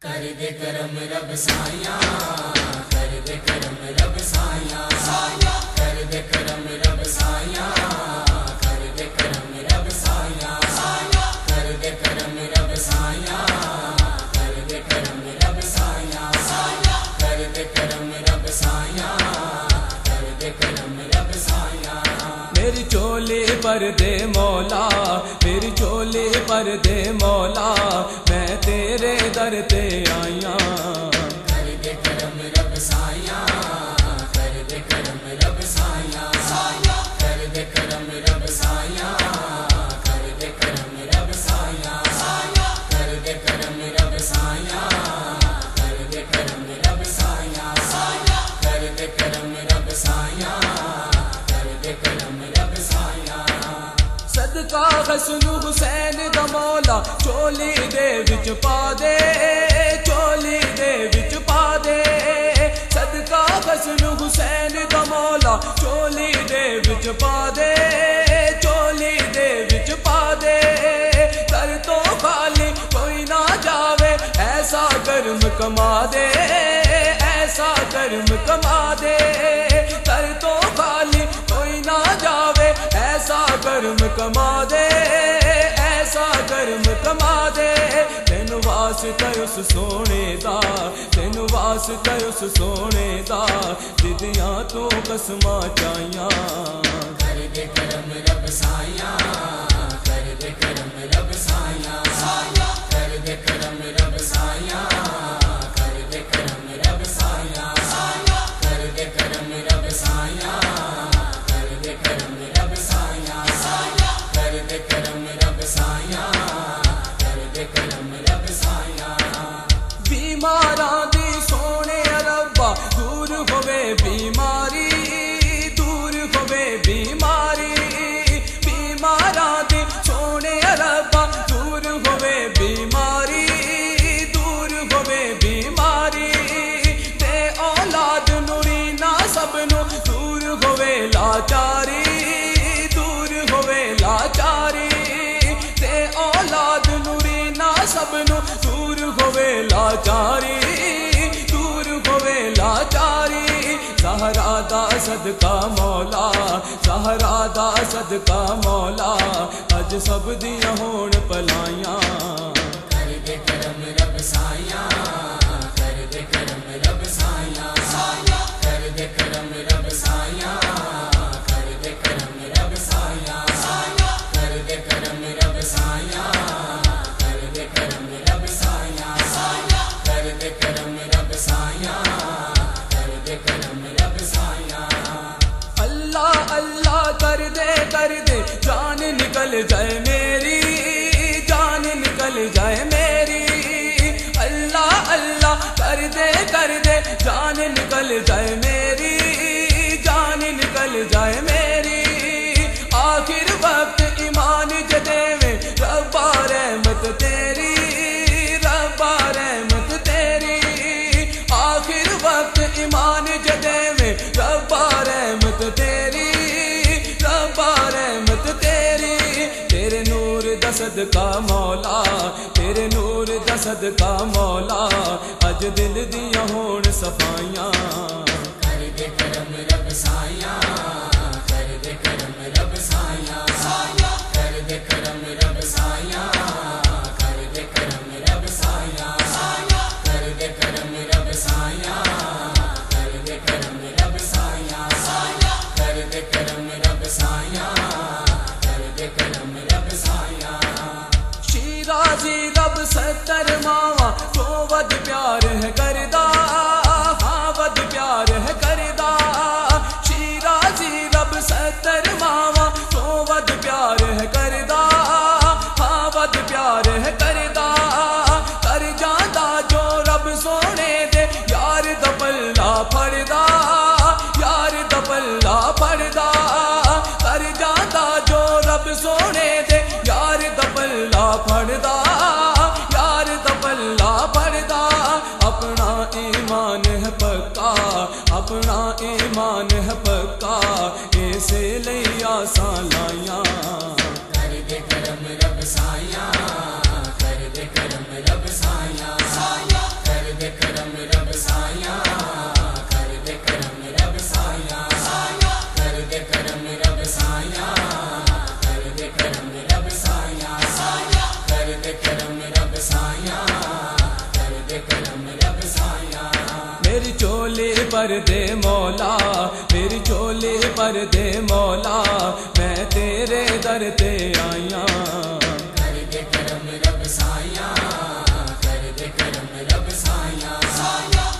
ਕਰ ਦੇ ਕਰਮ ਰੱਬ ਸਾਇਆ ਕਰ ਦੇ ਕਰਮ ਰੱਬ ਸਾਇਆ ਸਾਇਆ ਕਰ ਦੇ ਕਰਮ ਰੱਬ ਸਾਇਆ। میری چولی پر دے مولا میری چولی پر دے مولا، میں تیرے در تے آیا کر دے کرم رب سایہ ਸਦਕਾ ਹਸਨ ਹੁਸੈਨ ਦਾ ਮੌਲਾ, ਚੋਲੀ ਦੇ ਵਿੱਚ ਪਾ ਦੇ, ਚੋਲੀ ਦੇ ਵਿੱਚ ਪਾ ਦੇ। ਸਦਕਾ ਹਸਨ ਹੁਸੈਨ ਦਾ ਮੌਲਾ, ਚੋਲੀ ਦੇ ਵਿੱਚ ਪਾ ਦੇ, ਚੋਲੀ ਦੇ ਵਿੱਚ ਪਾ ਦੇ। ਕਰ ਤੋਂ ਖਾਲੀ ਕੋਈ ਨਾ ਜਾਵੇ, ਐਸਾ ਕਰਮ ਕਮਾ ਦੇ, ਐਸਾ ਕਰਮ ਕਮਾ ਦੇ। ਕਰਮ ਕਮਾ ਦੇ ਐਸਾ ਕਰਮ ਕਮਾ ਦੇ ਤੈਨੂੰ ਵਾਸਤਾ ਉਸ ਸੋਹਣੇ ਦਾ, ਤੈਨੂੰ ਵਾਸਤਾ ਉਸ ਸੋਹਣੇ ਦਾ। ਜਿੱਦਿਆਂ ਤੋਂ ਕਸਮਾਂ ਚਾਈਆਂ। ਕਰ ਦੇ ਕਰਮ ਰੱਬ ਸਾਇਆ ਕਰ ਹੋਵੇ ਬਿਮਾਰੀ ਦੂਰ ਹੋਵੇ ਬਿਮਾਰੀ ਬਿਮਾਰਾਂ ਦੀ ਸੋਹਣੇ ਰੱਬਾ ਦੂਰ ਹੋਵੇ ਬਿਮਾਰੀ ਦੂਰ ਹੋਵੇ ਬਿਮਾਰੀ ਤੇ ਔਲਾਦ ਨੂਰੀ ਨਾ ਸਭ ਨੂੰ ਦੂਰ ਹੋਵੇ ਲਾਚਾਰੀ ਦੂਰ ਹੋਵੇ ਲਾਚਾਰੀ ਤੇ ਔਲਾਦ ਨੂਰੀ ਨਾ ਸਭ ਨੂੰ ਦੂਰ ਹੋਵੇ ਲਾਚਾਰੀ ਸਦਕਾ ਮੌਲਾ ਜ਼ਹਰਾ ਦਾ ਸਦਕਾ ਮੌਲਾ, ਅੱਜ ਸਭ ਦੀਆਂ ਹੋਣ ਭਲਾਈਆਂ। ਕਰ ਦੇ ਕਰਮ ਰੱਬ ਸਾਇਆ ਕਰ ਦੇ ਕਰਮ ਰੱਬ ਸਾਇਆ جائے میری، جان نکل جائے میری۔ اللہ اللہ، کر دے کر دے، جان نکل جائے میری، جان نکل جائے میری۔ ਸਦਕਾ ਮੌਲਾ, ਤੇਰੇ ਨੂਰ ਦਾ ਸਦਕਾ ਮੌਲਾ, ਅੱਜ ਦਿਲ ਦੀਆਂ ਹੋਣ ਸਫਾਈਆਂ। ਕਰ ਦੇ ਕਰਮ ਰੱਬ ਸਾਇਆ ਕਰ ਦੇ ਕਰਮ ਰੱਬ ਸਾਇਆ ਸ਼ੀਰਾਜ਼ੀ ਰੱਬ ਮਾਵਾ ਤੋਂ ਵੱਧ ਪਿਆਰ ਹੈ ਕਰਦਾ। پکا ایسے لیا سالیاں کر دے کرم رب سایاں کر دے کرم رب سایاں۔ کر دے کرم رب سایاں کر دے کرم رب سایاں۔ کر دے کرم رب سایاں کر دے کرم رب سایاں۔ کر دے کرم رب پر دے مولا میری جھولی پر دے مولا، میں تیرے در تے آیا۔ کر دے کرم رب سایہ، کر دے کرم رب سایہ۔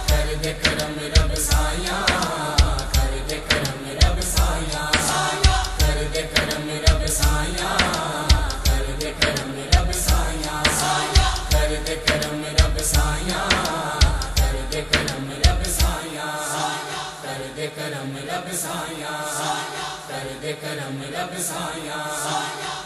کر دے کرم رب سایہ، کر دے کرم رب سایہ۔ کر دے کرم رب کر دے کرم رب سایہ۔ کر کرم رب کر دے کرم ਕਰਮ ਰੱਬ ਸਾਇਆ ਕਰ ਦੇ ਕਰਮ ਰੱਬ ਸਾਇਆ।